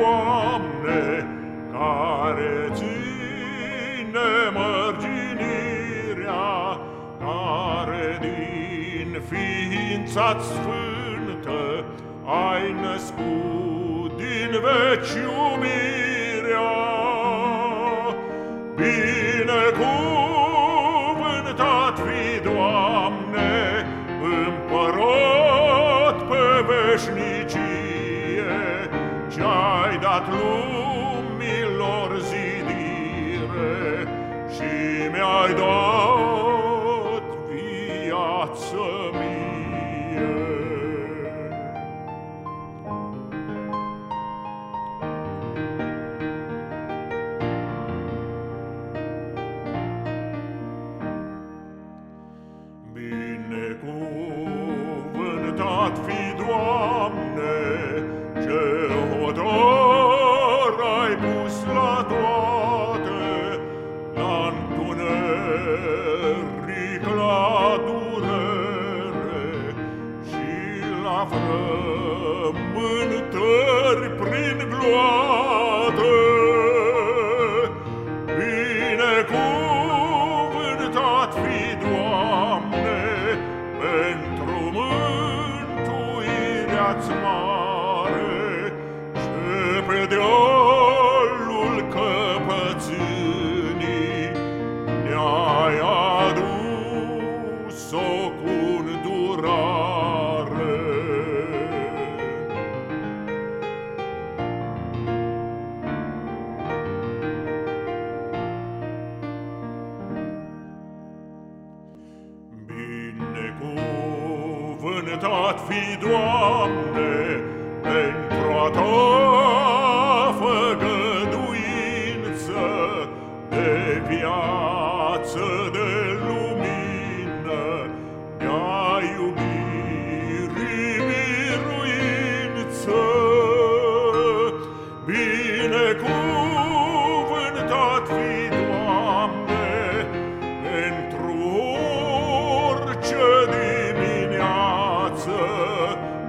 Doamne, care ține mărginirea, care din ființa sfântă ai născut din veci iubire. dat lumilor zidire și mi-ai dat viață mie. Binecuvântat fi Doamne, avrăm mântări prin gloate. Binecuvântat fi, Doamne, pentru mântuirea-ți mare. sfrântat fi, Doamne, pentru a Ta făgăduință de viață.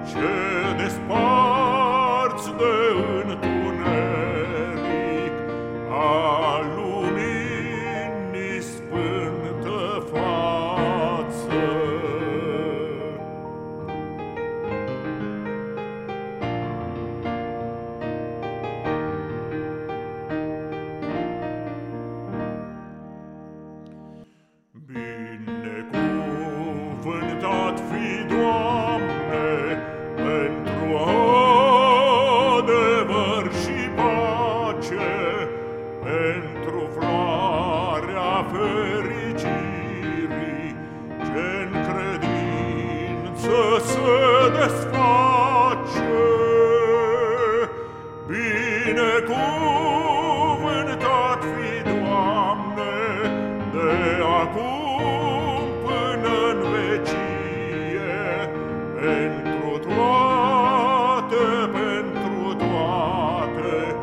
Church. acum până în vecie, pentru toate, pentru toate,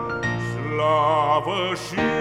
slavă și